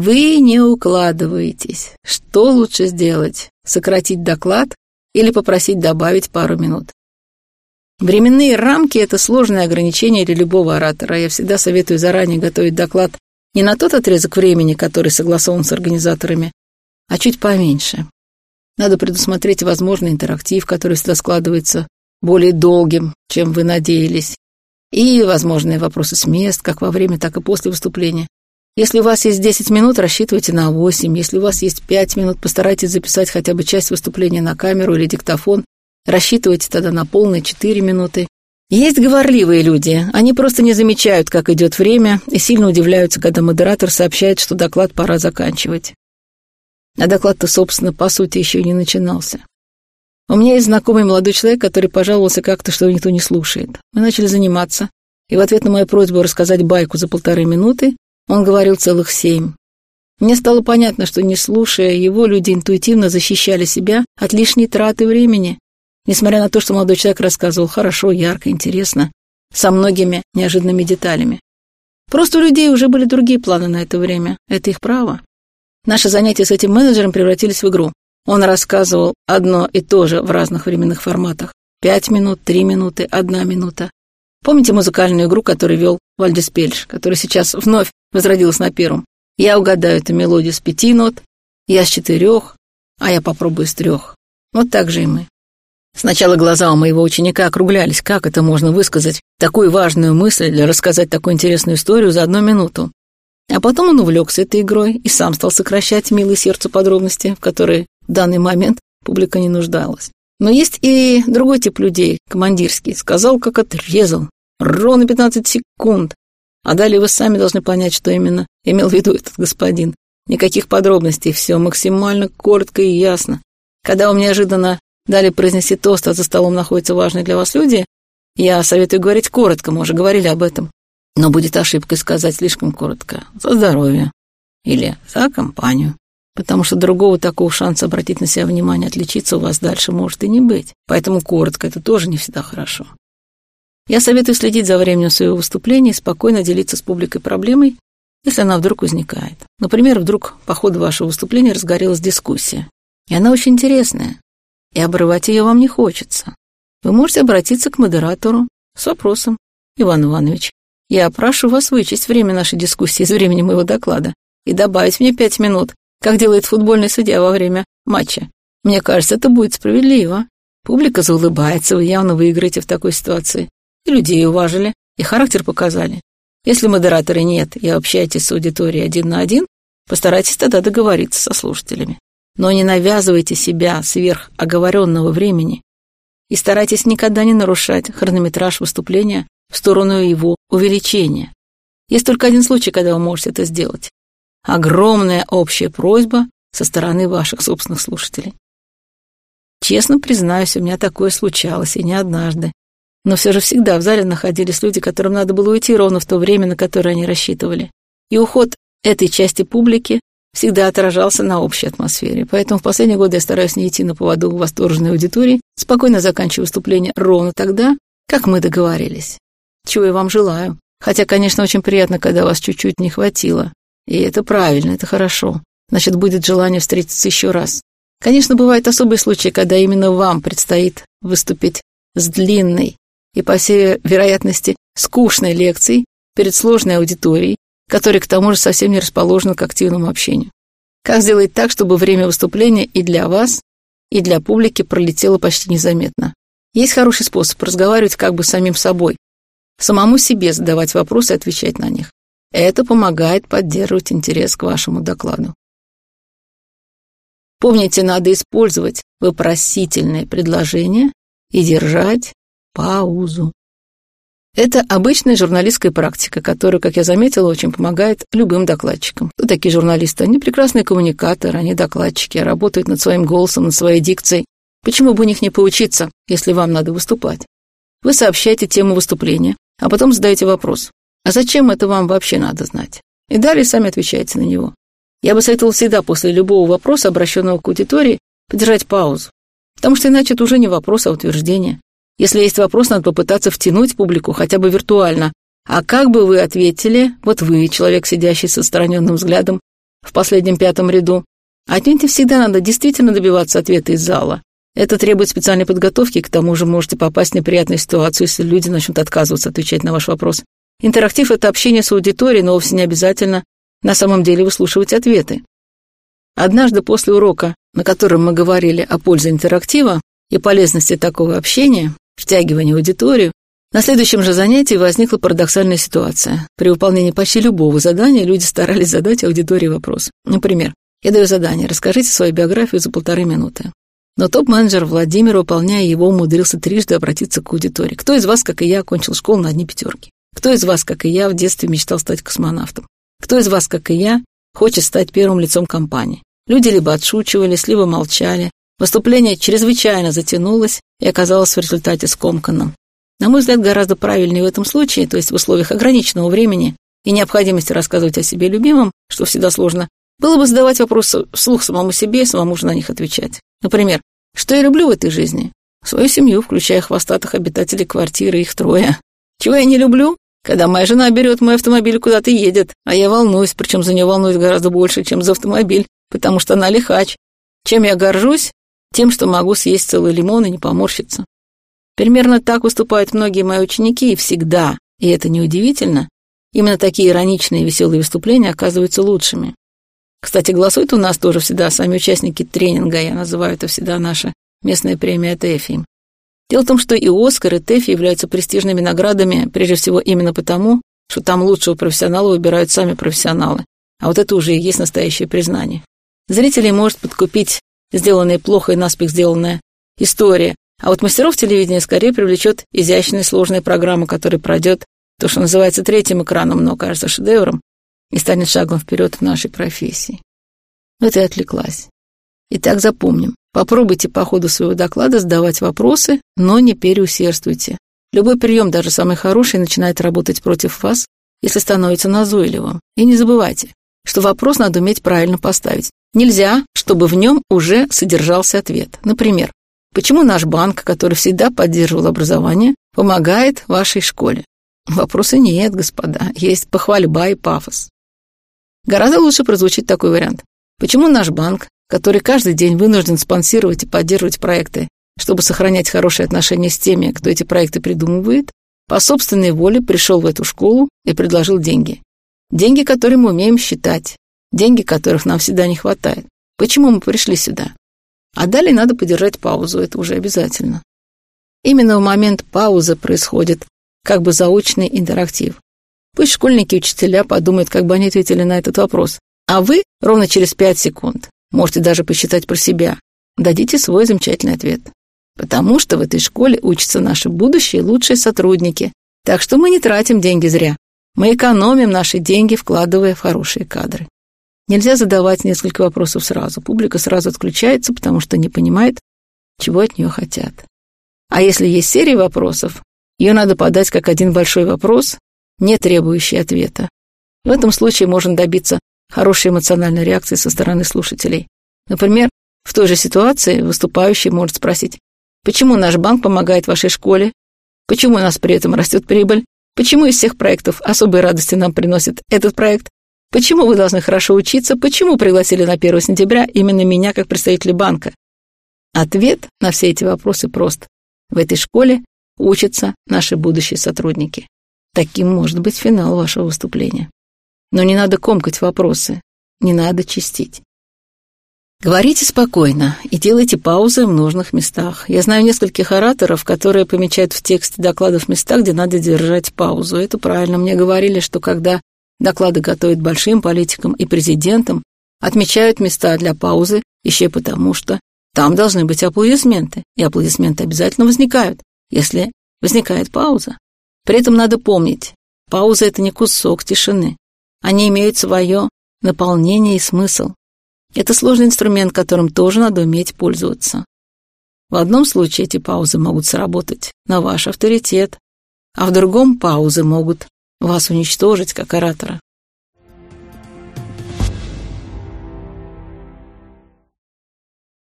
Вы не укладываетесь. Что лучше сделать? Сократить доклад или попросить добавить пару минут? Временные рамки – это сложное ограничение для любого оратора. Я всегда советую заранее готовить доклад не на тот отрезок времени, который согласован с организаторами, а чуть поменьше. Надо предусмотреть возможный интерактив, который всегда складывается более долгим, чем вы надеялись, и возможные вопросы с мест, как во время, так и после выступления. Если у вас есть 10 минут, рассчитывайте на 8. Если у вас есть 5 минут, постарайтесь записать хотя бы часть выступления на камеру или диктофон. Рассчитывайте тогда на полные 4 минуты. Есть говорливые люди. Они просто не замечают, как идет время, и сильно удивляются, когда модератор сообщает, что доклад пора заканчивать. А доклад-то, собственно, по сути, еще и не начинался. У меня есть знакомый молодой человек, который пожаловался как-то, что никто не слушает. Мы начали заниматься, и в ответ на мою просьбу рассказать байку за полторы минуты он говорил целых семь. Мне стало понятно, что, не слушая его, люди интуитивно защищали себя от лишней траты времени, несмотря на то, что молодой человек рассказывал хорошо, ярко, интересно, со многими неожиданными деталями. Просто у людей уже были другие планы на это время. Это их право. Наши занятия с этим менеджером превратились в игру. Он рассказывал одно и то же в разных временных форматах. Пять минут, три минуты, одна минута. Помните музыкальную игру, которую вел Вальдис Пельш, который сейчас вновь возродилась на первом? Я угадаю эту мелодию с пяти нот, я с четырех, а я попробую с трех. Вот так же и мы. Сначала глаза у моего ученика округлялись, как это можно высказать такую важную мысль или рассказать такую интересную историю за одну минуту. А потом он увлекся этой игрой и сам стал сокращать милые сердцу подробности, в которые в данный момент публика не нуждалась. Но есть и другой тип людей, командирский. Сказал, как отрезал. Ровно 15 секунд. А далее вы сами должны понять, что именно имел в виду этот господин. Никаких подробностей, все максимально коротко и ясно. Когда вам неожиданно дали произнести тост, а за столом находятся важные для вас люди, я советую говорить коротко, мы уже говорили об этом. Но будет ошибкой сказать слишком коротко. За здоровье. Или за компанию потому что другого такого шанса обратить на себя внимание, отличиться у вас дальше может и не быть. Поэтому коротко это тоже не всегда хорошо. Я советую следить за временем своего выступления и спокойно делиться с публикой проблемой, если она вдруг возникает. Например, вдруг по ходу вашего выступления разгорелась дискуссия, и она очень интересная, и обрывать ее вам не хочется. Вы можете обратиться к модератору с вопросом. Иван Иванович, я прошу вас вычесть время нашей дискуссии из времени моего доклада и добавить мне пять минут как делает футбольный судья во время матча. Мне кажется, это будет справедливо. Публика заулыбается, вы явно выиграете в такой ситуации. И людей уважили, и характер показали. Если модератора нет и общаетесь с аудиторией один на один, постарайтесь тогда договориться со слушателями. Но не навязывайте себя сверх оговоренного времени и старайтесь никогда не нарушать хронометраж выступления в сторону его увеличения. Есть только один случай, когда вы можете это сделать огромная общая просьба со стороны ваших собственных слушателей. Честно признаюсь, у меня такое случалось, и не однажды. Но все же всегда в зале находились люди, которым надо было уйти ровно в то время, на которое они рассчитывали. И уход этой части публики всегда отражался на общей атмосфере. Поэтому в последние годы я стараюсь не идти на поводу восторженной аудитории, спокойно заканчиваю выступление ровно тогда, как мы договорились. Чего я вам желаю. Хотя, конечно, очень приятно, когда вас чуть-чуть не хватило. И это правильно, это хорошо. Значит, будет желание встретиться еще раз. Конечно, бывают особые случаи, когда именно вам предстоит выступить с длинной и, по всей вероятности, скучной лекцией перед сложной аудиторией, которая к тому же совсем не расположена к активному общению. Как сделать так, чтобы время выступления и для вас, и для публики пролетело почти незаметно? Есть хороший способ разговаривать как бы с самим собой, самому себе задавать вопросы и отвечать на них. Это помогает поддерживать интерес к вашему докладу. Помните, надо использовать вопросительные предложения и держать паузу. Это обычная журналистская практика, которая, как я заметила, очень помогает любым докладчикам. Кто такие журналисты? Они прекрасные коммуникаторы, они докладчики, работают над своим голосом, над своей дикцией. Почему бы у них не поучиться, если вам надо выступать? Вы сообщаете тему выступления, а потом задаете вопрос. А зачем это вам вообще надо знать? И далее сами отвечайте на него. Я бы советовал всегда после любого вопроса, обращенного к аудитории, подержать паузу. Потому что иначе это уже не вопрос, а утверждение. Если есть вопрос, надо попытаться втянуть публику хотя бы виртуально. А как бы вы ответили, вот вы, человек, сидящий со отстраненным взглядом, в последнем пятом ряду. Отнюдь не всегда надо действительно добиваться ответа из зала. Это требует специальной подготовки, к тому же можете попасть в неприятную ситуацию, если люди начнут отказываться отвечать на ваш вопрос. Интерактив — это общение с аудиторией, но вовсе не обязательно на самом деле выслушивать ответы. Однажды после урока, на котором мы говорили о пользе интерактива и полезности такого общения, втягивания в аудиторию, на следующем же занятии возникла парадоксальная ситуация. При выполнении почти любого задания люди старались задать аудитории вопрос. Например, я даю задание, расскажите свою биографию за полторы минуты. Но топ-менеджер Владимир, выполняя его, умудрился трижды обратиться к аудитории. Кто из вас, как и я, окончил школу на одни пятерки? Кто из вас, как и я, в детстве мечтал стать космонавтом? Кто из вас, как и я, хочет стать первым лицом компании? Люди либо отшучивались, либо молчали. Выступление чрезвычайно затянулось и оказалось в результате скомканным. На мой взгляд, гораздо правильнее в этом случае, то есть в условиях ограниченного времени и необходимости рассказывать о себе любимом, что всегда сложно, было бы задавать вопросы вслух самому себе и самому же на них отвечать. Например, что я люблю в этой жизни? Свою семью, включая хвостатых обитателей квартиры, их трое. Чего я не люблю? Когда моя жена берет мой автомобиль куда-то едет, а я волнуюсь, причем за нее волнуюсь гораздо больше, чем за автомобиль, потому что она лихач. Чем я горжусь? Тем, что могу съесть целый лимон и не поморщиться. Примерно так выступают многие мои ученики, и всегда, и это неудивительно, именно такие ироничные и веселые выступления оказываются лучшими. Кстати, голосуют у нас тоже всегда сами участники тренинга, я называю это всегда наша местная премия ТЭФИ. Дело в том, что и Оскар, и ТЭФИ являются престижными наградами, прежде всего именно потому, что там лучшего профессионала выбирают сами профессионалы. А вот это уже и есть настоящее признание. Зрителей может подкупить сделанная плохо и наспех сделанная история, а вот мастеров телевидения скорее привлечет изящная сложная программа, которая пройдет то, что называется третьим экраном, но кажется шедевром, и станет шагом вперед в нашей профессии. Вот и отвлеклась. Итак, запомним. Попробуйте по ходу своего доклада задавать вопросы, но не переусердствуйте. Любой прием, даже самый хороший, начинает работать против вас, если становится назойливым. И не забывайте, что вопрос надо уметь правильно поставить. Нельзя, чтобы в нем уже содержался ответ. Например, почему наш банк, который всегда поддерживал образование, помогает вашей школе? Вопроса нет, господа, есть похвальба и пафос. Гораздо лучше прозвучит такой вариант. Почему наш банк, который каждый день вынужден спонсировать и поддерживать проекты, чтобы сохранять хорошие отношения с теми, кто эти проекты придумывает, по собственной воле пришел в эту школу и предложил деньги. Деньги, которые мы умеем считать, деньги, которых нам всегда не хватает. Почему мы пришли сюда? А далее надо подержать паузу, это уже обязательно. Именно в момент паузы происходит как бы заочный интерактив. Пусть школьники и учителя подумают, как бы они ответили на этот вопрос. А вы ровно через пять секунд, можете даже посчитать про себя, дадите свой замечательный ответ. Потому что в этой школе учатся наши будущие лучшие сотрудники. Так что мы не тратим деньги зря. Мы экономим наши деньги, вкладывая в хорошие кадры. Нельзя задавать несколько вопросов сразу. Публика сразу отключается, потому что не понимает, чего от нее хотят. А если есть серия вопросов, ее надо подать как один большой вопрос, не требующий ответа. В этом случае можно добиться хорошей эмоциональной реакции со стороны слушателей. Например, в той же ситуации выступающий может спросить, почему наш банк помогает вашей школе, почему у нас при этом растет прибыль, почему из всех проектов особой радости нам приносит этот проект, почему вы должны хорошо учиться, почему пригласили на 1 сентября именно меня как представителя банка. Ответ на все эти вопросы прост. В этой школе учатся наши будущие сотрудники. Таким может быть финал вашего выступления. Но не надо комкать вопросы, не надо чистить. Говорите спокойно и делайте паузы в нужных местах. Я знаю нескольких ораторов, которые помечают в тексте докладов места, где надо держать паузу. Это правильно. Мне говорили, что когда доклады готовят большим политикам и президентам, отмечают места для паузы еще потому, что там должны быть аплодисменты, и аплодисменты обязательно возникают, если возникает пауза. При этом надо помнить, пауза — это не кусок тишины. Они имеют свое наполнение и смысл. Это сложный инструмент, которым тоже надо уметь пользоваться. В одном случае эти паузы могут сработать на ваш авторитет, а в другом паузы могут вас уничтожить как оратора.